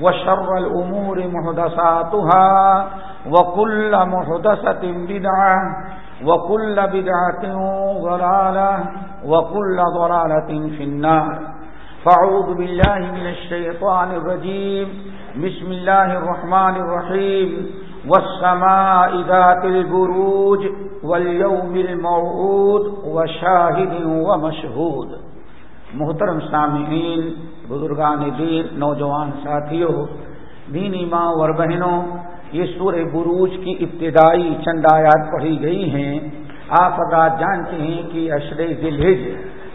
وشر الأمور محدثاتها وكل محدثة بدعة وكل بدعة ضلالة وكل ضلالة في النار. فاعوذ بالله من الشيطان الرجيم. بسم الله الرحمن الرحيم. والسماء ذات البروج واليوم الموعود وشاهد ومشهود. محترم سامعین بزرگان دین نوجوان ساتھیوں، دینی ماں اور بہنوں، یہ سورہ بروج کی ابتدائی چند آیات پڑھی گئی ہیں۔ آپ حضرات جانتے ہیں کہ اشر ذلحج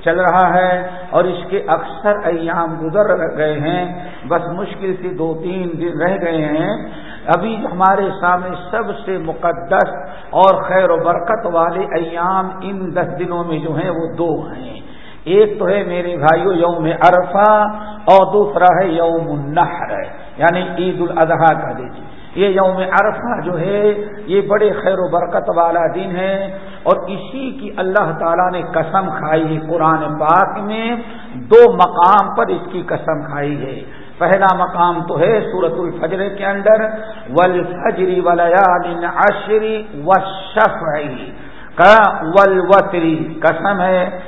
چل رہا ہے اور اس کے اکثر ایام گزر گئے ہیں، بس مشکل سے دو تین دن رہ گئے ہیں۔ ابھی ہمارے سامنے سب سے مقدس اور خیر و برکت والے ایام ان دس دنوں میں جو ہیں وہ دو ہیں۔ ایک تو ہے میرے بھائیو یوم عرفہ اور دوسرا ہے یوم النحر یعنی عید الاضحیٰ کا دیجیے یہ یوم عرفہ جو ہے، یہ بڑے خیر و برکت والا دن ہے۔ اور اسی کی اللہ تعالیٰ نے قسم کھائی ہے قرآن پاک میں۔ دو مقام پر اس کی قسم کھائی ہے۔ پہلا مقام تو ہے سورت الفجر کے اندر ول فجری ولیال عشری و شفعی ولوتری قسم ہے۔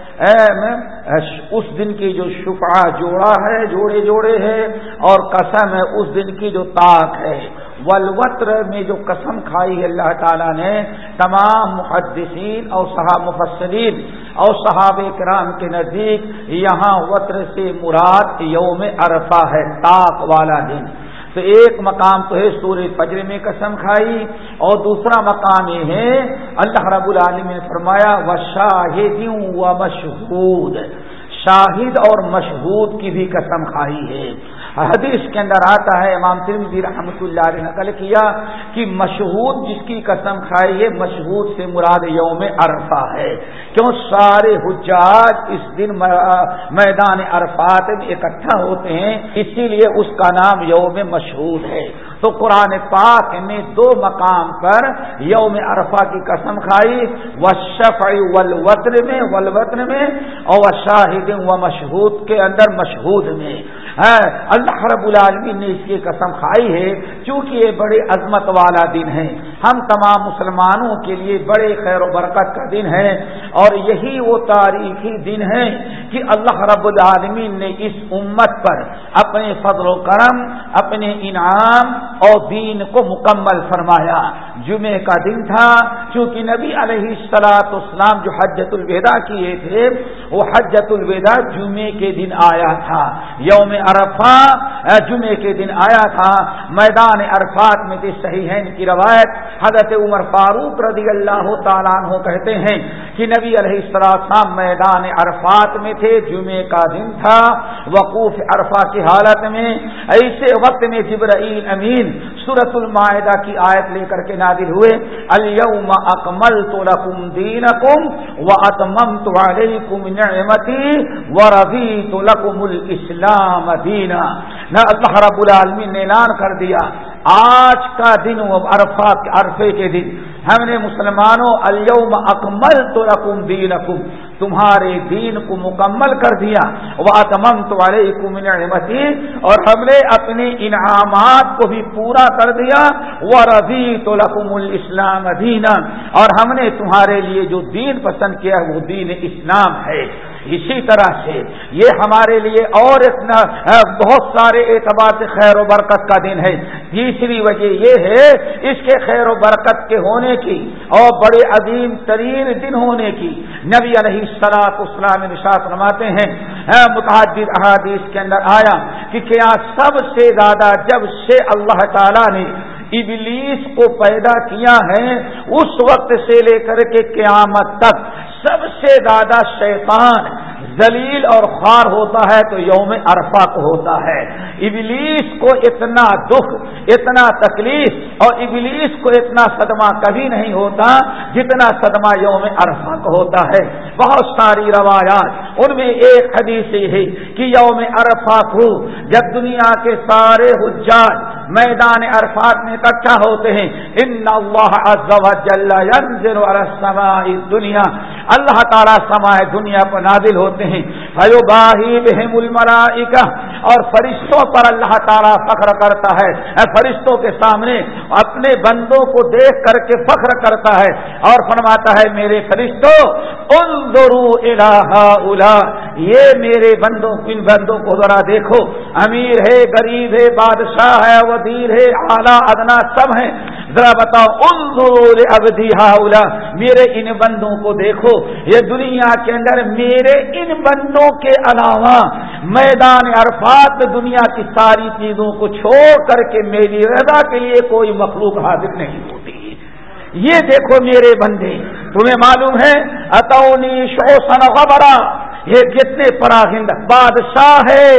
اس دن کی جو شفا جوڑا ہے، جوڑے جوڑے ہے اور قسم ہے اس دن کی جو طاق ہے۔ ولوتر میں جو قسم کھائی ہے اللہ تعالیٰ نے، تمام محدثین اور صحاب مفسرین اور صحاب کرام کے نزدیک یہاں وطر سے مراد یوم عرفہ ہے، طاق والا دن۔ تو ایک مقام تو ہے سورہ فجر میں قسم کھائی اور دوسرا مقام یہ ہے اللہ رب العالم نے فرمایا و شاہد و مشہود شاہد اور مشہود کی بھی قسم کھائی ہے۔ حدیث کے اندر آتا ہے، امام ترمزی رحمۃ اللہ نے نقل کیا کہ مشہور جس کی قسم کھائی ہے مشہور سے مراد یوم عرفہ ہے۔ کیوں؟ سارے حجاج اس دن میدان عرفات میں اکٹھا ہوتے ہیں، اسی لیے اس کا نام یوم مشہور ہے۔ تو قرآن پاک نے دو مقام پر یوم عرفہ کی قسم کھائی و شف ولوطر میں ولوطر میں، اور شاہد و مشہود کے اندر مشہود میں۔ اللہ رب العالمین نے اس کی قسم کھائی ہے، چونکہ یہ بڑے عظمت والا دن ہے۔ ہم تمام مسلمانوں کے لیے بڑے خیر و برکت کا دن ہے۔ اور یہی وہ تاریخی دن ہے کہ اللہ رب العالمین نے اس امت پر اپنے فضل و کرم، اپنے انعام اور دین کو مکمل فرمایا۔ جمعے کا دن تھا، چونکہ نبی علیہ السلاط اسلام جو حجت الوداع کیے تھے، وہ حجت الوداع جمعے کے دن آیا تھا۔ یوم عرفہ جمعے کے دن آیا تھا۔ میدان عرفات میں تھی صحیح ہے ان کی روایت۔ حضرت عمر فاروق رضی اللہ تعالیٰ عنہ کہتے ہیں کہ نبی علیہ السلام میدان عرفات میں تھے جمعے کا دن تھا۔ وقوف عرفہ کی حالت میں، ایسے وقت میں جبرائیل امین سورت المائدہ کی آیت لے کر کے نادر ہوئے الم اکمل تو رقم دین کم و اتمم تو نعمتی و ربی تو لکم الاسلام دینا نہ اللہ رب العالمین نے اعلان کر دیا، آج کا دن عرفہ عرفے کے دن۔ ہم نے مسلمانوں الوم اکمل تو رقم دین تمہارے دین کو مکمل کر دیا۔ وہ تمم تمہارے اور ہم نے اپنے انعامات کو بھی پورا کر دیا۔ وہ رضی تو لقم الاسلام دینا اور ہم نے تمہارے لیے جو دین پسند کیا وہ دین اسلام ہے۔ اسی طرح سے یہ ہمارے لیے اور اتنا بہت سارے اعتبار سے خیر و برکت کا دن ہے۔ تیسری وجہ یہ ہے، اس کے خیر و برکت کے ہونے کی اور بڑے عظیم ترین دن ہونے کی نبی علیہ سلاط اسلام نشاط رماتے ہیں۔ متحد احادیث کے اندر آیا کہ کیا سب سے زیادہ جب سے اللہ تعالی نے ابلیس کو پیدا کیا ہے، اس وقت سے لے کر کے قیامت تک سب سے زیادہ شیطان دلیل اور خوار ہوتا ہے تو یوم عرفہ کو ہوتا ہے۔ ابلیس کو اتنا دکھ، اتنا تکلیف اور ابلیس کو اتنا صدمہ کبھی نہیں ہوتا جتنا صدمہ یوم عرفہ کو ہوتا ہے۔ بہت ساری روایات، ان میں ایک حدیث یہ ہے کہ یوم عرفہ کو جب دنیا کے سارے حجاج میدان عرفات میں اکٹھا ہوتے ہیں۔ ان اللہ عز و جل ينزل على السماء الدنيا اللہ تعالیٰ سمائے دنیا پر نازل ہوتے ہیں۔ فیباہی بہم الملائکہ۔ اور فرشتوں پر اللہ تعالیٰ فخر کرتا ہے۔ فرشتوں کے سامنے اپنے بندوں کو دیکھ کر کے فخر کرتا ہے۔ اور فرماتا ہے، میرے فرشتوں، انظروا الہ الا یہ میرے بندوں، ان بندوں کو ذرا دیکھو۔ امیر ہے، غریب ہے، بادشاہ ہے وہ وزیر ہے، اعلیٰ، ادنا سب ہیں۔ ذرا بتاؤ، انظروا ابدی ہاؤلا، میرے ان بندوں کو دیکھو۔ یہ دنیا کے اندر میرے ان بندوں کے علاوہ میدان عرفات میں دنیا کی ساری چیزوں کو چھوڑ کر کے میری رضا کے لیے کوئی مخلوق حاضر نہیں ہوتی۔ یہ دیکھو میرے بندے، تمہیں معلوم ہے اتونی شوسن غبرا، یہ کتنے پراہند بادشاہ ہے۔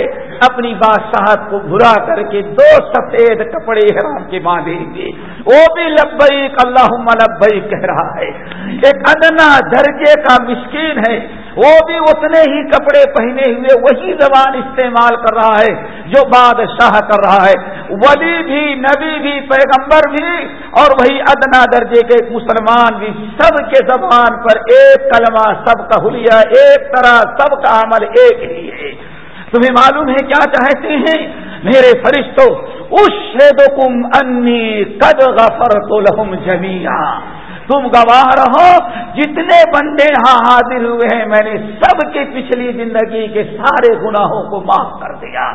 اپنی بادشاہت کو بھرا کر کے دو سفید کپڑے حرام کے باندھیں گے۔ وہ بھی لبیک اللہ لبئی کہہ رہا ہے۔ ایک ادنا درجے کا مسکین ہے۔ وہ بھی اتنے ہی کپڑے پہنے ہوئے وہی زبان استعمال کر رہا ہے جو بادشاہ کر رہا ہے۔ ولی بھی، نبی بھی، پیغمبر بھی اور وہی ادنا درجے کے مسلمان بھی۔ سب کے زبان پر ایک کلمہ، سب کا حلیہ، ایک طرح، سب کا عمل ایک ہی ہے۔ تمہیں معلوم ہے کیا چاہتے ہیں؟ میرے فرشتوں اس کم انی قد غفر تو لہم جمیا تم گواہ رہو، جتنے بندے یہاں حاضر ہوئے ہیں، میں نے سب کے پچھلی زندگی کے سارے گناہوں کو معاف کر دیا۔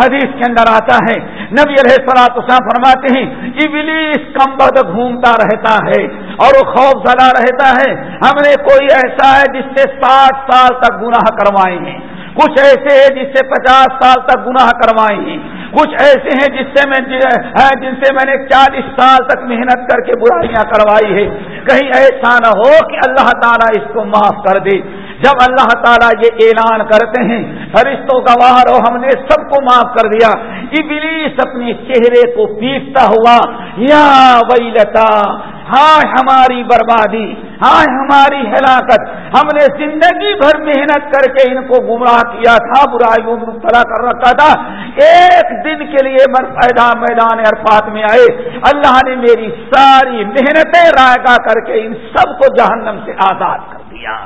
حدیث کے اندر آتا ہے، نبی علیہ سلاط اسلام فرماتے ہیں، ابلیس کم بد گھومتا رہتا ہے اور وہ خوف زدہ رہتا ہے۔ ہم نے کوئی ایسا ہے جس سے ساٹھ سال تک گناہ کروائے ہیں۔ کچھ ایسے ہیں جس سے پچاس سال تک گناہ کروائے ہیں کچھ ایسے ہیں جس سے میں جی- جن سے میں نے چالیس سال تک محنت کر کے برائیاں کروائی ہے کہیں ایسا نہ ہو کہ اللہ تعالیٰ اس کو معاف کر دے۔ جب اللہ تعالیٰ یہ اعلان کرتے ہیں، فرشتوں کا باہر ہو ہم نے سب کو معاف کر دیا۔ ابلیس اپنے چہرے کو پیستا ہوا، یا وئی لتا ہاں ہماری بربادی۔ ہاں ہماری ہلاکت، ہم نے زندگی بھر محنت کر کے ان کو گمراہ کیا تھا برائیوں مبتلا کر رکھا تھا۔ ایک دن کے لیے مر پیدا میدان عرفات میں آئے۔ اللہ نے میری ساری محنتیں رائے کر کے ان سب کو جہنم سے آزاد کر دیا۔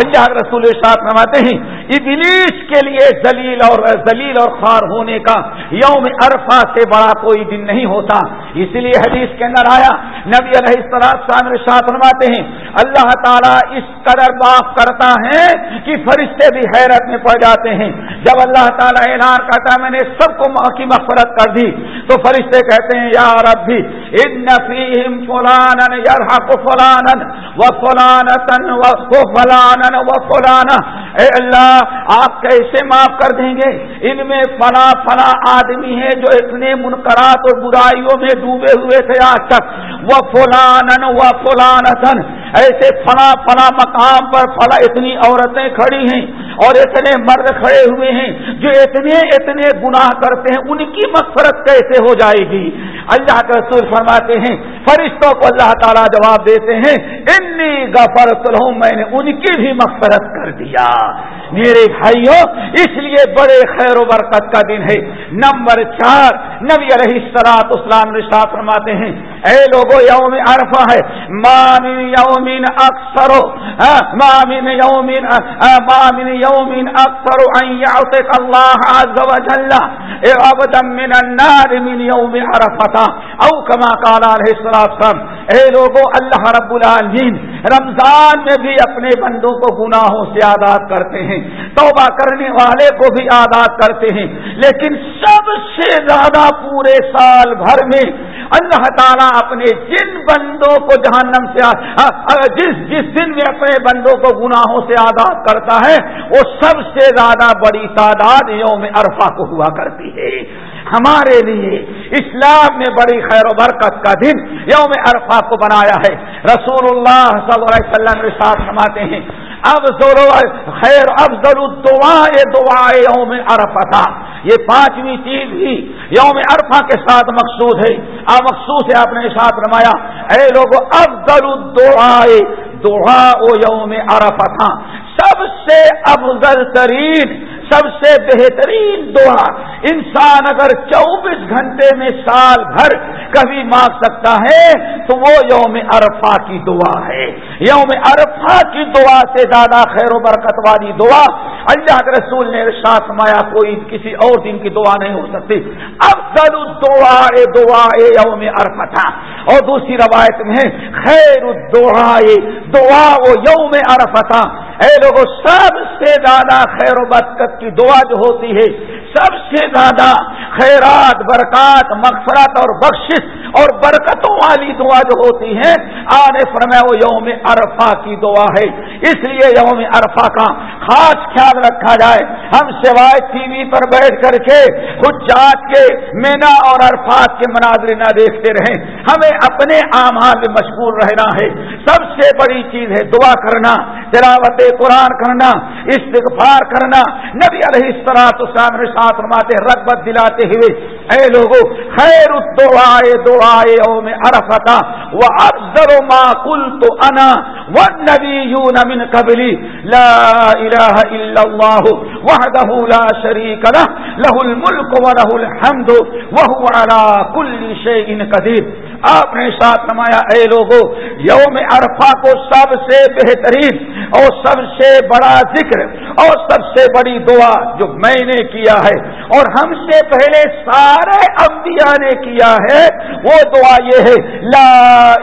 اللہ رسول ساتھ نماتے ہیں، ابلیس کے لیے ذلیل اور ذلیل اور خار ہونے کا یوم عرفہ سے بڑا کوئی دن نہیں ہوتا۔ اس لیے حدیث کے اندر آیا، نبی علیہ السلام ساتھ نماتے ہیں، اللہ تعالیٰ اس قدر معاف کرتا ہے کہ فرشتے بھی حیرت میں پڑ جاتے ہیں۔ جب اللہ تعالیٰ اعلان کرتا ہے، میں نے سب کو کی مفرت کر دی، تو فرشتے کہتے ہیں، یا رب بھی ان فیم فلان یرحق فلان و فلانتن و فلان و فلانا، اے اللہ، آپ کیسے معاف کر دیں گے؟ ان میں فلاں فلا آدمی ہیں جو اتنے منقرات اور برائیوں میں ڈوبے ہوئے تھے آج تک۔ وہ فلان و فلانتن۔ ایسے فلاں فلا مقام پر فلا اتنی عورتیں کھڑی ہیں۔ اور اتنے مرد کھڑے ہوئے ہیں جو اتنے اتنے گناہ کرتے ہیں، ان کی مغفرت کیسے ہو جائے گی؟ اللہ کے رسول فرماتے ہیں، فرشتوں کو اللہ تعالیٰ جواب دیتے ہیں، انی غفرت لہم، میں نے ان کی بھی مغفرت کر دیا۔ میرے بھائیوں اس لیے بڑے خیر و برکت کا دن ہے۔ نمبر چار، نبی علیہ السلاط اسلام رشاط فرماتے ہیں، اے لوگو، یوم عرفہ ہے۔ مامن یومین اکثر ہاں، مامن یومین ہاں، مامن يوم أكثر أن یعطق الله عز وجل عبدا من النار من يوم عرفته أو كما قال عليه الصلاة والسلام اے لوگو اللہ رب العالمین، رمضان میں بھی اپنے بندوں کو گناہوں سے آزاد کرتے ہیں، توبہ کرنے والے کو بھی آزاد کرتے ہیں، لیکن سب سے زیادہ پورے سال بھر میں اللہ تعالیٰ اپنے جن بندوں کو جہنم سے جس جس دن میں اپنے بندوں کو گناہوں سے آزاد کرتا ہے، وہ سب سے زیادہ بڑی تعداد یوم عرفہ کو ہوا کرتی ہے۔ ہمارے لیے اسلام میں بڑی خیر و برکت کا دن یوم عرفہ کو بنایا ہے۔ رسول اللہ صلی اللہ علیہ وسلم کے ساتھ سماتے ہیں، افضل خیر افضل الدعائے دعائے یوم عرفہ یہ پانچویں چیز ہی یوم عرفہ کے ساتھ مقصود ہے۔ آ مخصوص ہے آپ نے ساتھ رمایا اے لوگ افضل الدعائے دعا او یوم عرفہ سب سے افضل ترین سب سے بہترین دعا انسان اگر چوبیس گھنٹے میں سال بھر کبھی مانگ سکتا ہے، تو وہ یوم عرفہ کی دعا ہے۔ یوم عرفہ کی دعا سے زیادہ خیر و برکت والی دعا اللہ کے رسول نے ساتھ مایا کوئی کسی اور دن کی دعا نہیں ہو سکتی۔ اب ضرور دعا دعا یوم عرفہ تھا۔ اور دوسری روایت میں خیر دعا دعا وہ یوم عرفہ تھا۔ اے لوگوں سب سے زیادہ خیر و برکت کی دعا جو ہوتی ہے سب سے زیادہ خیرات، برکات، مغفرت اور بخشش اور برکتوں والی دعا جو ہوتی ہے آنے فرمائے وہ یوم عرفہ کی دعا ہے۔ اس لیے یوم عرفہ کا خاص خیال رکھا جائے۔ ہم سوائے ٹی وی پر بیٹھ کر کے خود جات کے مینا اور عرفات کے مناظر نہ دیکھتے رہیں۔ ہمیں اپنے آمال میں مشغول رہنا ہے۔ سب سے بڑی چیز ہے دعا کرنا، تلاوت قرآن کرنا، استغفار کرنا۔ نبی علیہ السلاط اسلام ارشاد فرماتے رغبت دلاتے ہوئے، اے لوگو، خیر دعائے دعائے اوم عرفتا و افضل ما قلت انا والنبیون من قبلی لا الہ الا اللہ وحده لا شریک له له الملک و له الحمد، وهو على كل شيء قدیر آپ نے ساتھ نمایا، اے لوگو، یوم عرفہ کو سب سے بہترین اور سب سے بڑا ذکر اور سب سے بڑی دعا جو میں نے کیا ہے اور ہم سے پہلے سارے انبیاء نے کیا ہے، وہ دعا یہ ہے، لا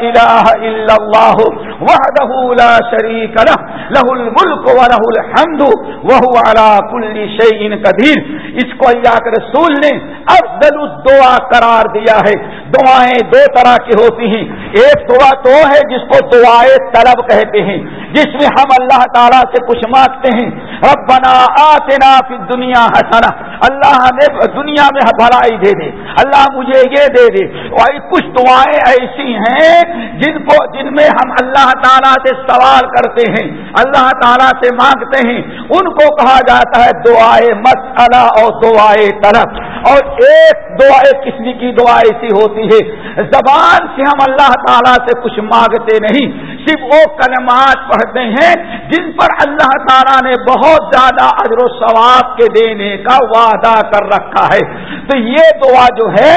الہ الا اللہ وحدہ لا شریک لہ لہ الملک و لہ الحمد وہو علا کل شیئن قدیر۔ اس کو اللہ کے رسول نے افضل الدعا قرار دیا ہے۔ دعائیں دو طرح کی ہوتی ہیں۔ ایک دعا تو ہے جس کو دعائیں طلب کہتے ہیں، جس میں ہم اللہ تعالیٰ سے کچھ مانگتے ہیں۔ ربنا آتنا فی دنیا حسنا اللہ نے دنیا میں بھلائی دے دے۔ اللہ مجھے یہ دے دے۔ اور کچھ دعائیں ایسی ہیں جن کو، جن میں ہم اللہ تعالیٰ سے سوال کرتے ہیں، اللہ تعالیٰ سے مانگتے ہیں۔ ان کو کہا جاتا ہے دعائیں مسئلہ اور دعائیں طلب۔ اور ایک دعا، ایک قسم کی دعا ایسی ہوتی ہے، زبان سے ہم اللہ تعالیٰ سے کچھ مانگتے نہیں۔ صرف وہ کلمات پڑھتے ہیں جن پر اللہ تعالیٰ نے بہت زیادہ اجر و ثواب کے دینے کا وعدہ کر رکھا ہے۔ تو یہ دعا جو ہے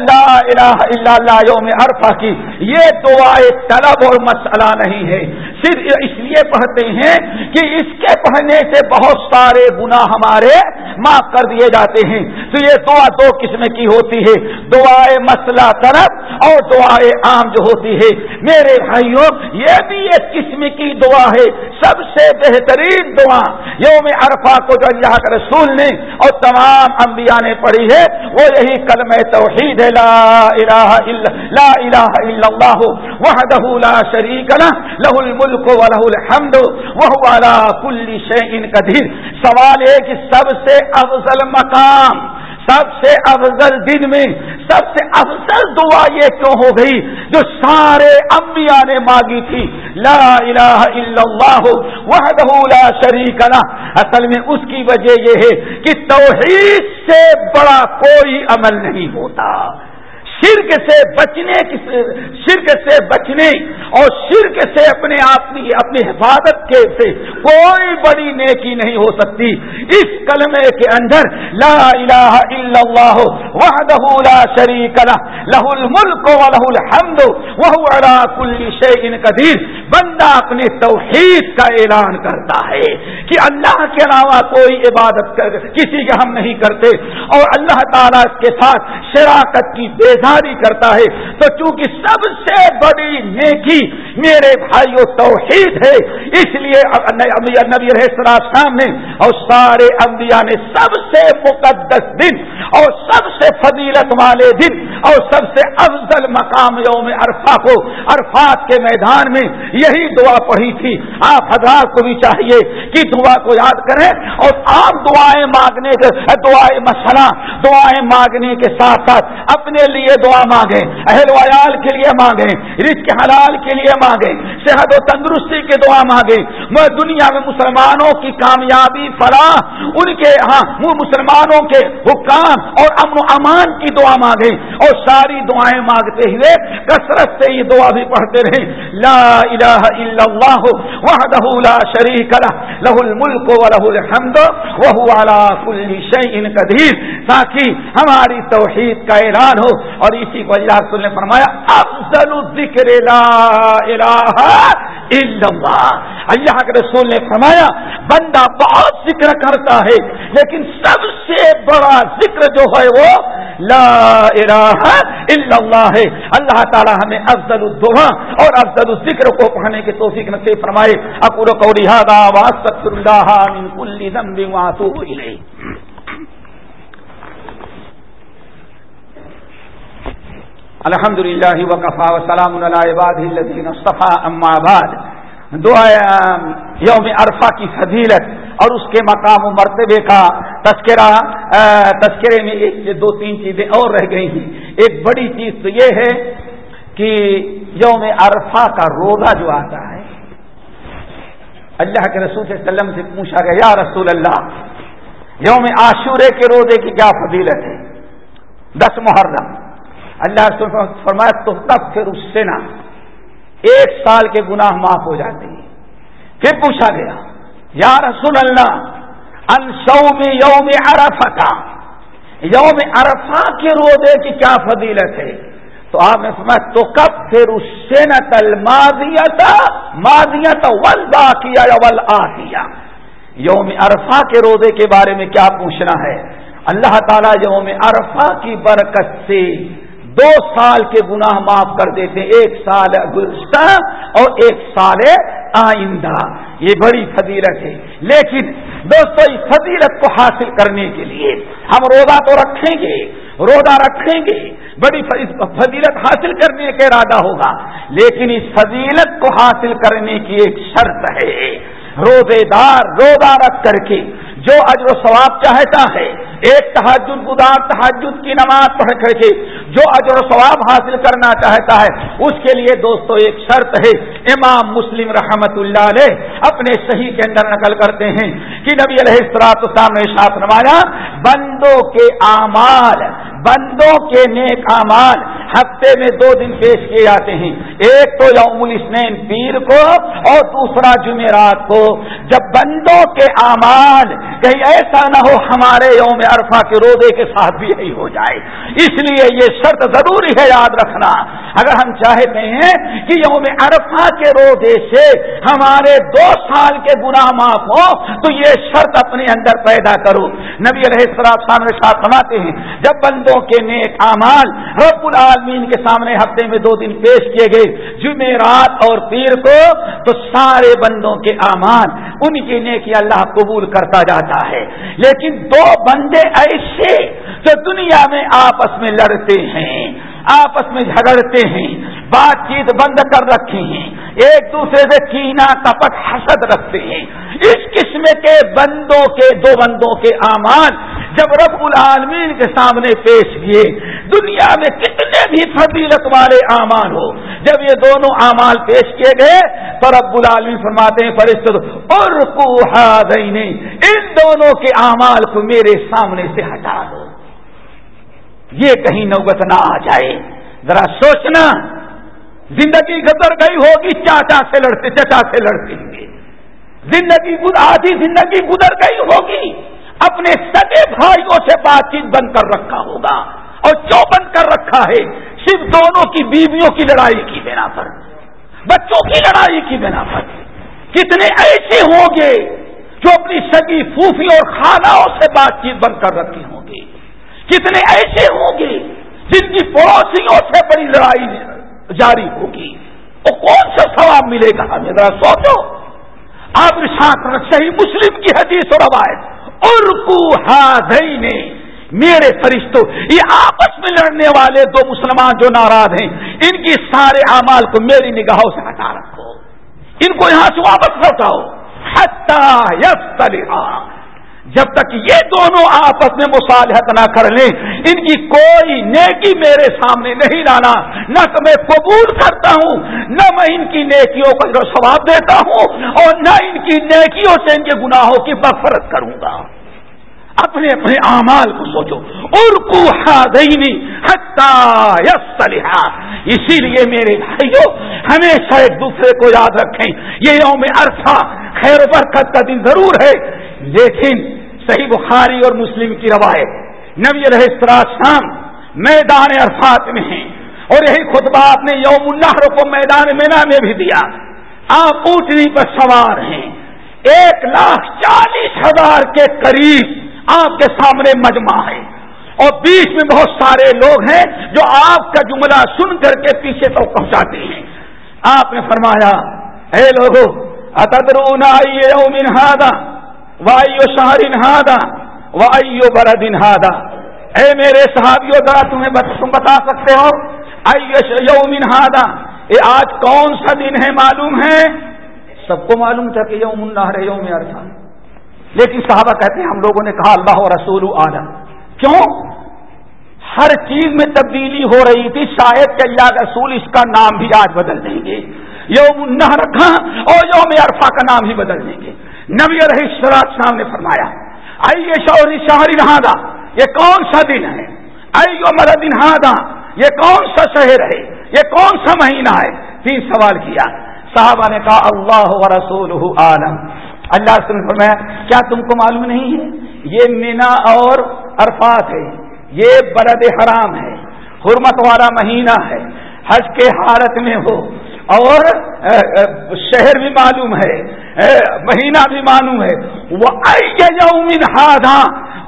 لا الہ الا اللہ یوم عرفہ کی، یہ دعا ایک طلب اور مسئلہ نہیں ہے۔ صرف اس لیے پڑھتے ہیں کہ اس کے پڑھنے سے بہت سارے گناہ ہمارے معاف کر دیے جاتے ہیں۔ تو یہ دعا دو قسم کی ہوتی ہے دعائے مسئلہ طرف اور دعائے عام جو ہوتی ہے۔ میرے بھائیوں، یہ یہ بھی ایک قسم کی دعا ہے، سب سے بہترین دعا یوم عرفہ کو جو اللہ کے رسول نے اور تمام انبیاء نے پڑھی ہے، وہ یہی کلم توحید ہے، لا الہ الا لا الہ الا اللہ، وحدہ لا شریک لہ لہ الملک و لہ الحمد، وہو علا کل شیئن قدیر۔ سوال ہے کہ سب سے افضل مقام، سب سے افضل دن میں سب سے افضل دعا یہ کیوں ہو گئی جو سارے انبیاء نے مانگی تھی؟ لا الہ الا اللہ وحدہ لا شریک لہ۔ اصل میں اس کی وجہ یہ ہے کہ توحید سے بڑا کوئی عمل نہیں ہوتا۔ شرک سے بچنے شرک سے بچنے اور شرک سے اپنے اپنی اپنی حفاظت کے سے کوئی بڑی نیکی نہیں ہو سکتی۔ اس کلمے کے اندر لا الہ الا اللہ وحدہ لا شریک لہ لہ الملک و لہ الحمد، وہو علا کل شیء قدیر۔ بندہ اپنے توحید کا اعلان کرتا ہے کہ اللہ کے علاوہ کوئی عبادت کر کسی کے ہم نہیں کرتے اور اللہ تعالیٰ کے ساتھ شراکت کی بیداری کرتا ہے تو چونکہ سب سے بڑی نیکی میرے بھائیوں توحید ہے۔ اس لیے نبی السلام نے اور سارے انبیاء نے سب سے مقدس دن اور سب سے فضیلت والے دن اور سب سے افضل مقام یوم عرفہ کو عرفات کے میدان میں یہی دعا پڑھی تھی۔ آپ حضرات کو بھی چاہیے کہ دعا کو یاد کریں اور آپ دعائیں مانگنے کے دعائیں مسئلہ دعائیں مانگنے کے ساتھ ساتھ اپنے لیے دعا مانگیں۔ اہل ویال کے لیے مانگیں، رزق حلال کے لیے مانگیں، صحت و تندرستی کے دعا مانگیں۔ میں دنیا میں مسلمانوں کی کامیابی، فلاح، ان کے ہاں وہ مسلمانوں کے حکام اور امن و امان کی دعا مانگیں۔ اور ساری دعائیں مانگتے ہوئے کثرت سے یہ دعا بھی پڑھتے رہیں۔ لا الہ الا اللہ وحدہ لا شریک لہ۔ لہ الملک و لہ الحمد وہو کل شیء قدیر، تاکہ ہماری توحید کا اعلان ہو۔ اور اسی کو اللہ نے فرمایا، افضل ذکر لا الہ اللہ اللہ کے رسول نے فرمایا، بندہ بہت ذکر کرتا ہے، لیکن سب سے بڑا ذکر جو ہے وہ لا الہ الا اللہ ہے۔ اللہ تعالی ہمیں افضل الدعا اور افضل الذکر کو پڑھنے کے توفیق نصیب فرمائے۔ اقول قولی هذا واستغفر الله من كل ذنب واتوب الیہ۔ الحمد للہ وقفا وسلام اما بعد، دعا یوم عرفہ کی فضیلت اور اس کے مقام و مرتبے کا تذکرہ تذکرے میں ایک دو تین چیزیں اور رہ گئی ہیں۔ ایک بڑی چیز تو یہ ہے کہ یوم عرفہ کا روزہ جو آتا ہے، اللہ کے رسول صلی اللہ علیہ وسلم سے پوچھا گیا، یا رسول اللہ، یوم عاشورے کے روزے کی کیا فضیلت ہے؟ دس محرم۔ اللہ فرمایا تو تب پھر اس سے نا ایک سال کے گناہ معاف ہو جاتے ہیں۔ پھر پوچھا گیا، یا رسول اللہ انسو میں یوم ارفا کا یوم ارفا کے روزے کی کیا فضیلت ہے؟ تو آپ نے فرمایا تو کب پھر اس سے نہ تل ماضیت ماضیت ول با کیا یا ول آ کیا یوم ارفا کے روزے کے بارے میں کیا پوچھنا ہے؟ اللہ تعالیٰ یوم ارفا کی برکت سے دو سال کے گناہ معاف کر دیتے ایک سال گزشتہ اور ایک سال آئندہ۔ یہ بڑی فضیلت ہے۔ لیکن دوستو، اس فضیلت کو حاصل کرنے کے لیے ہم روزہ تو رکھیں گے، روزہ رکھیں گے۔ بڑی فضیلت حاصل کرنے کا ارادہ ہوگا۔ لیکن اس فضیلت کو حاصل کرنے کی ایک شرط ہے۔ روزے دار، روزہ رکھ کر کے جو اجر و ثواب چاہتا ہے ایک تحجد گزار تحجد کی نماز پڑھ کر کے جو اجر و ثواب حاصل کرنا چاہتا ہے، اس کے لیے دوستو ایک شرط ہے۔ امام مسلم رحمت اللہ علیہ اپنے صحیح کے اندر نقل کرتے ہیں کہ نبی علیہ السلاط نے ساتھ نمایا بندوں کے اعمال، بندوں کے نیک اعمال ہفتے میں دو دن پیش کیے جاتے ہیں۔ ایک تو یوم الاسنین پیر کو اور دوسرا جمعرات کو۔ جب بندوں کے اعمال کہیں ایسا نہ ہو ہمارے یوم عرفہ کے روزے کے ساتھ بھی یہی ہو جائے۔ اس لیے یہ شرط ضروری ہے یاد رکھنا اگر ہم چاہتے ہیں کہ یوم عرفہ کے روزے سے ہمارے دو سال کے گناہ معاف ہو تو یہ شرط اپنے اندر پیدا کرو۔ نبی علیہ السلام سامنے ساتھ سماتے ہیں، جب بندوں کے نیک اعمال رب العالمین کے سامنے ہفتے میں دو دن پیش کیے گئے جمعرات اور پیر کو، تو سارے بندوں کے اعمال ان کی نیکی اللہ قبول کرتا جاتا ہے۔ لیکن دو بندے ایسے جو دنیا میں آپس میں لڑتے ہیں۔ آپس میں جھگڑتے ہیں، بات چیت بند کر رکھے ہیں۔ ایک دوسرے سے کینا کپٹ حسد رکھتے ہیں۔ اس قسم کے بندوں کے، دو بندوں کے امان جب رب العالمین کے سامنے پیش کیے، دنیا میں کتنے بھی فضیلت والے امان ہو، جب یہ دونوں امال پیش کیے گئے، تو رب العالمین فرماتے ہیں فرشت اور ان دونوں کے اعمال کو میرے سامنے سے ہٹا دو۔ یہ کہیں نوبت نہ آ جائے۔ ذرا سوچنا، زندگی گزر گئی ہوگی، چاچا سے لڑتے، چچا سے لڑتے ہوئے۔ زندگی آدھی زندگی گزر گئی ہوگی۔ اپنے سگے بھائیوں سے بات چیت بند کر رکھا ہوگا۔ اور جو بند کر رکھا ہے، صرف دونوں کی بیویوں کی لڑائی کی بنا پر۔ بچوں کی لڑائی کی بنا پر۔ کتنے ایسے ہوں گے جو اپنی سگی پھوفی اور خاناؤں سے بات چیت بند کر رکھے ہوں کتنے ایسے ہوں گے جن کی پڑوسیوں سے بڑی لڑائی جاری ہوگی، وہ کون سا ثواب ملے گا ہمیں؟ ذرا سوچو۔ آپ صحیح مسلم کی حدیث اور روایت۔ اور ہادئی نے میرے فرشتوں یہ آپس میں لڑنے والے دو مسلمان جو ناراض ہیں، ان کی سارے اعمال کو میری نگاہوں سے ہٹا رکھو۔ ان کو یہاں سے واپس لوٹاؤ۔ ہٹا جب تک یہ دونوں آپس میں مصالحت نہ کر لیں، ان کی کوئی نیکی میرے سامنے نہیں لانا۔ نہ تو میں قبول کرتا ہوں، نہ میں ان کی نیکیوں کو ثواب دیتا ہوں، اور نہ ان کی نیکیوں سے ان کے گناہوں کی بفرت کروں گا۔ اپنے اپنے اعمال کو سوچو۔ ارکو ہادینی حتہ اسی لیے میرے بھائیوں ہمیشہ ایک دوسرے کو یاد رکھیں۔ یہ یوم عرفہ، خیر و برکت کا دن ضرور ہے، لیکن صحیح بخاری اور مسلم کی روایت۔ نبی رہے شام میدان عرفات میں ہیں اور یہی خطبہ آپ نے یوم النہر کو میدان مینا میں بھی دیا۔ آپ اونٹنی پر سوار ہیں۔ ایک لاکھ چالیس ہزار کے قریب آپ کے سامنے مجمع ہے۔ اور بیچ میں بہت سارے لوگ ہیں جو آپ کا جملہ سن کر کے پیچھے تو پہنچاتے ہیں۔ آپ نے فرمایا، اے لوگوں اتدرون آئیے او منہادا وائیو شہر انہادا وائیو برد انہادا اے میرے صحابیوں ذرا تمہیں تم بتا سکتے ہو آئیو یوم انہادا یہ آج کون سا دن ہے معلوم ہے؟ سب کو معلوم تھا کہ یوم النہر، یوم ارفان لیکن صحابہ کہتے ہیں، ہم لوگوں نے کہا، اللہ رسول عالم کیوں؟ ہر چیز میں تبدیلی ہو رہی تھی، شاید کہ اللہ رسول اس کا نام بھی آج بدل دیں گے۔ یوم نہ رکھا اور یوم عرفہ کا نام ہی بدل دیں گے۔ نبی رہی شراط صاحب نے فرمایا آئیے شوری شہری نہادا یہ کون سا دن ہے؟ آئیو مرد نہادا یہ کون سا شہر ہے؟ یہ کون سا مہینہ ہے؟ تین سوال کیا۔ صحابہ نے کہا، اللہ رسول عالم اللہ سے فرمایا، کیا تم کو معلوم نہیں ہے؟ یہ مینا اور عرفات ہے، یہ برد حرام ہے، حرمت والا مہینہ ہے، حج کے حالت میں ہو اور شہر بھی معلوم ہے مہینہ بھی معلوم ہے۔ وہ یوم ہادا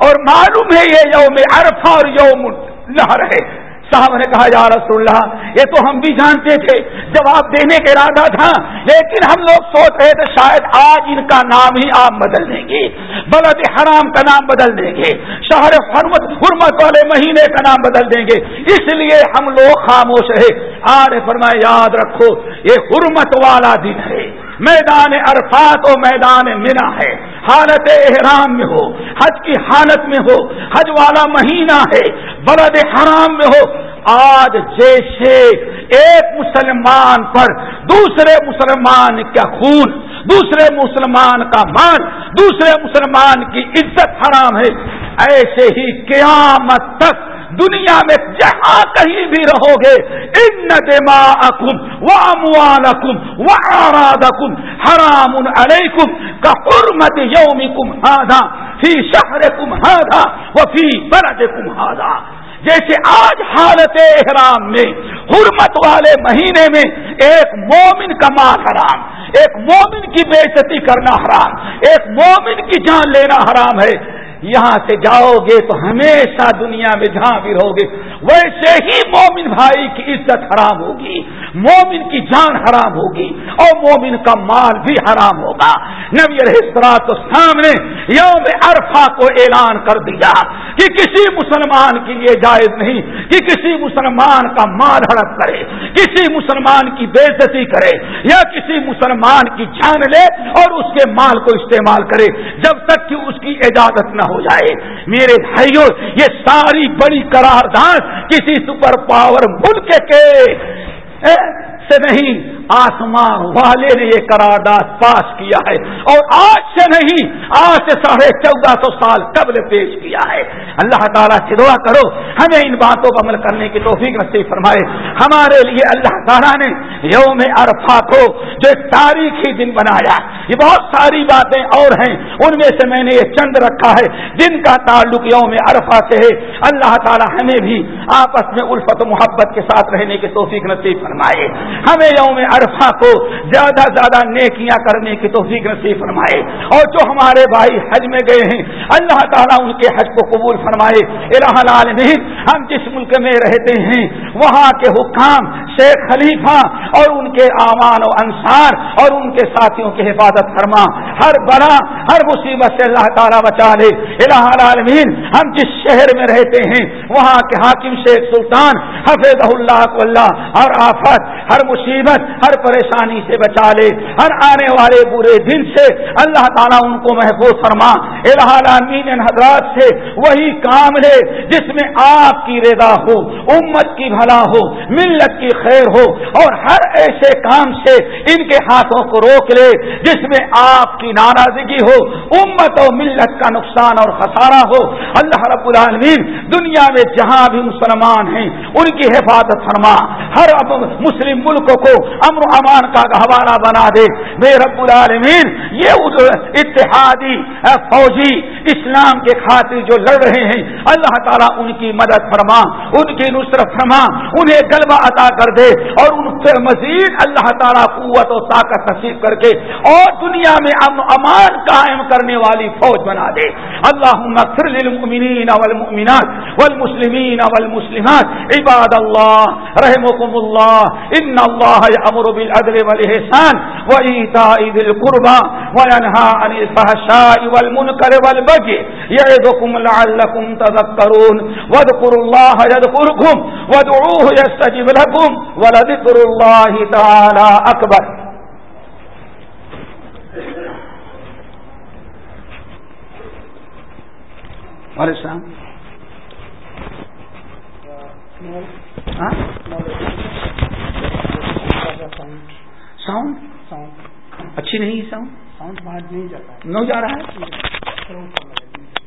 اور معلوم ہے یہ یوم عرفہ اور یوم لہر ہے۔ صاحب نے کہا، یا رسول اللہ، یہ تو ہم بھی جانتے تھے، جواب دینے کا ارادہ تھا، لیکن ہم لوگ سوچ رہے تھے شاید آج ان کا نام ہی آپ بدل دیں گے، بلد حرام کا نام بدل دیں گے، شہر حرمت حرمت والے مہینے کا نام بدل دیں گے، اس لیے ہم لوگ خاموش رہے آر فرمائے، یاد رکھو، یہ حرمت والا دن ہے، میدان عرفات و میدان منا ہے حالت احرام میں ہو، حج کی حالت میں ہو، حج والا مہینہ ہے، بلد حرام میں ہو، آج جیسے ایک مسلمان پر دوسرے مسلمان کا خون، دوسرے مسلمان کا مان دوسرے مسلمان کی عزت حرام ہے۔ ایسے ہی قیامت تک دنیا میں جہاں کہیں بھی رہو گے ان دما اکم و اموان اکم و آراد اکم حرام علیکم کا حرمت یوم کم ہادا فی شہر کم ہادا و فی برد کم ہادا جیسے آج حالت احرام میں، حرمت والے مہینے میں ایک مومن کا مال حرام، ایک مومن کی بےزتی کرنا حرام، ایک مومن کی جان لینا حرام ہے۔ یہاں سے جاؤ گے تو ہمیشہ دنیا میں جہاں بھی رہو گے، ویسے ہی مومن بھائی کی عزت حرام ہوگی، مومن کی جان حرام ہوگی، اور مومن کا مال بھی حرام ہوگا۔ نبی تو سامنے یوم عرفہ کو اعلان کر دیا کہ کسی مسلمان کے لیے جائز نہیں کہ کسی مسلمان کا مال ہڑپ کرے، کسی مسلمان کی بےزتی کرے، یا کسی مسلمان کی جان لے اور اس کے مال کو استعمال کرے۔ جب تک کہ اس کی اجازت نہ ہو جائے۔ میرے بھائیوں یہ ساری بڑی قرارداد کسی سپر پاور ملک کے سے نہیں آسمان والے نے یہ قرارداد پاس کیا ہے اور آج سے نہیں، آج سے ساڑھے چودہ سو سال قبل پیش کیا ہے۔ اللہ تعالیٰ سے دعا کرو، ہمیں ان باتوں پر عمل کرنے کی توفیق نصیب فرمائے۔ ہمارے لیے اللہ تعالیٰ نے یوم عرفہ کو جو ایک تاریخی دن بنایا، یہ بہت ساری باتیں اور ہیں۔ ان میں سے میں نے یہ چند رکھا ہے۔ جن کا تعلق یوم عرفہ سے ہے، اللہ تعالیٰ ہمیں بھی آپس میں الفت و محبت کے ساتھ رہنے کی توفیق نصیب فرمائے۔ ہمیں یوم عرفہ کو زیادہ زیادہ نیکیاں کرنے کی توفیق نصیب فرمائے اور جو ہمارے بھائی حج میں گئے ہیں، اللہ تعالیٰ ان کے حج کو قبول فرمائے۔ الہ العالمین، ہم جس ملک میں رہتے ہیں، وہاں کے حکام، شیخ خلیفہ اور ان کے امان و انصار اور ان کے ساتھیوں کی حفاظت فرما۔ ہر بڑا، ہر مصیبت سے اللہ تعالیٰ بچا لے۔ الہ العالمین، ہم جس شہر میں رہتے ہیں، وہاں کے حاکم شیخ سلطان حفظ اللہ اللہ اور آفت، ہر مصیبت، ہر پریشانی سے بچا لے۔ ہر آنے والے برے دن سے اللہ تعالیٰ ان کو محفوظ فرما۔ العالمین حضرات سے وہی کام لے جس میں آپ کی رضا ہو، امت کی بھلا ہو، ملت کی خیر ہو۔ اور ہر ایسے کام سے ان کے ہاتھوں کو روک لے جس میں آپ کی ناراضگی ہو، امت اور ملت کا نقصان اور خسارہ ہو۔ اللہ رب العالمین دنیا میں جہاں بھی مسلمان ہیں، ان کی حفاظت فرما۔ ہر مسلم ملک کو امن و امان کا گہوارہ بنا دے۔ بے رب العالمین، یہ اتحادی فوجی اسلام کے خاطر جو لڑ رہے ہیں، اللہ تعالیٰ ان کی مدد فرما، ان کی نصرت فرما، انہیں غلبہ عطا کر دے اور ان سے مزید اللہ تعالیٰ قوت و طاقت نصیب کر کے اور دنیا میں امن امان قائم کرنے والی فوج بنا دے۔ اللہ للمؤمنین والمؤمنات والمسلمین والمسلمات۔ عباد عباد اللہ رحمكم اللہ ان اللہ امر بالعدل والحسان وإيتاء ذي القربى وينهى عن الفحشاء والمنكر والبغي يعظكم لعلكم تذكرون. واذكروا الله يذكركم وادعوه يستجب لكم ولذكر الله تعالى أكبر. وعليكم السلام. ساؤنڈ اچھی نہیں ساؤنڈ ساؤنڈ باہر نہیں جاتا نہیں جا رہا ہے؟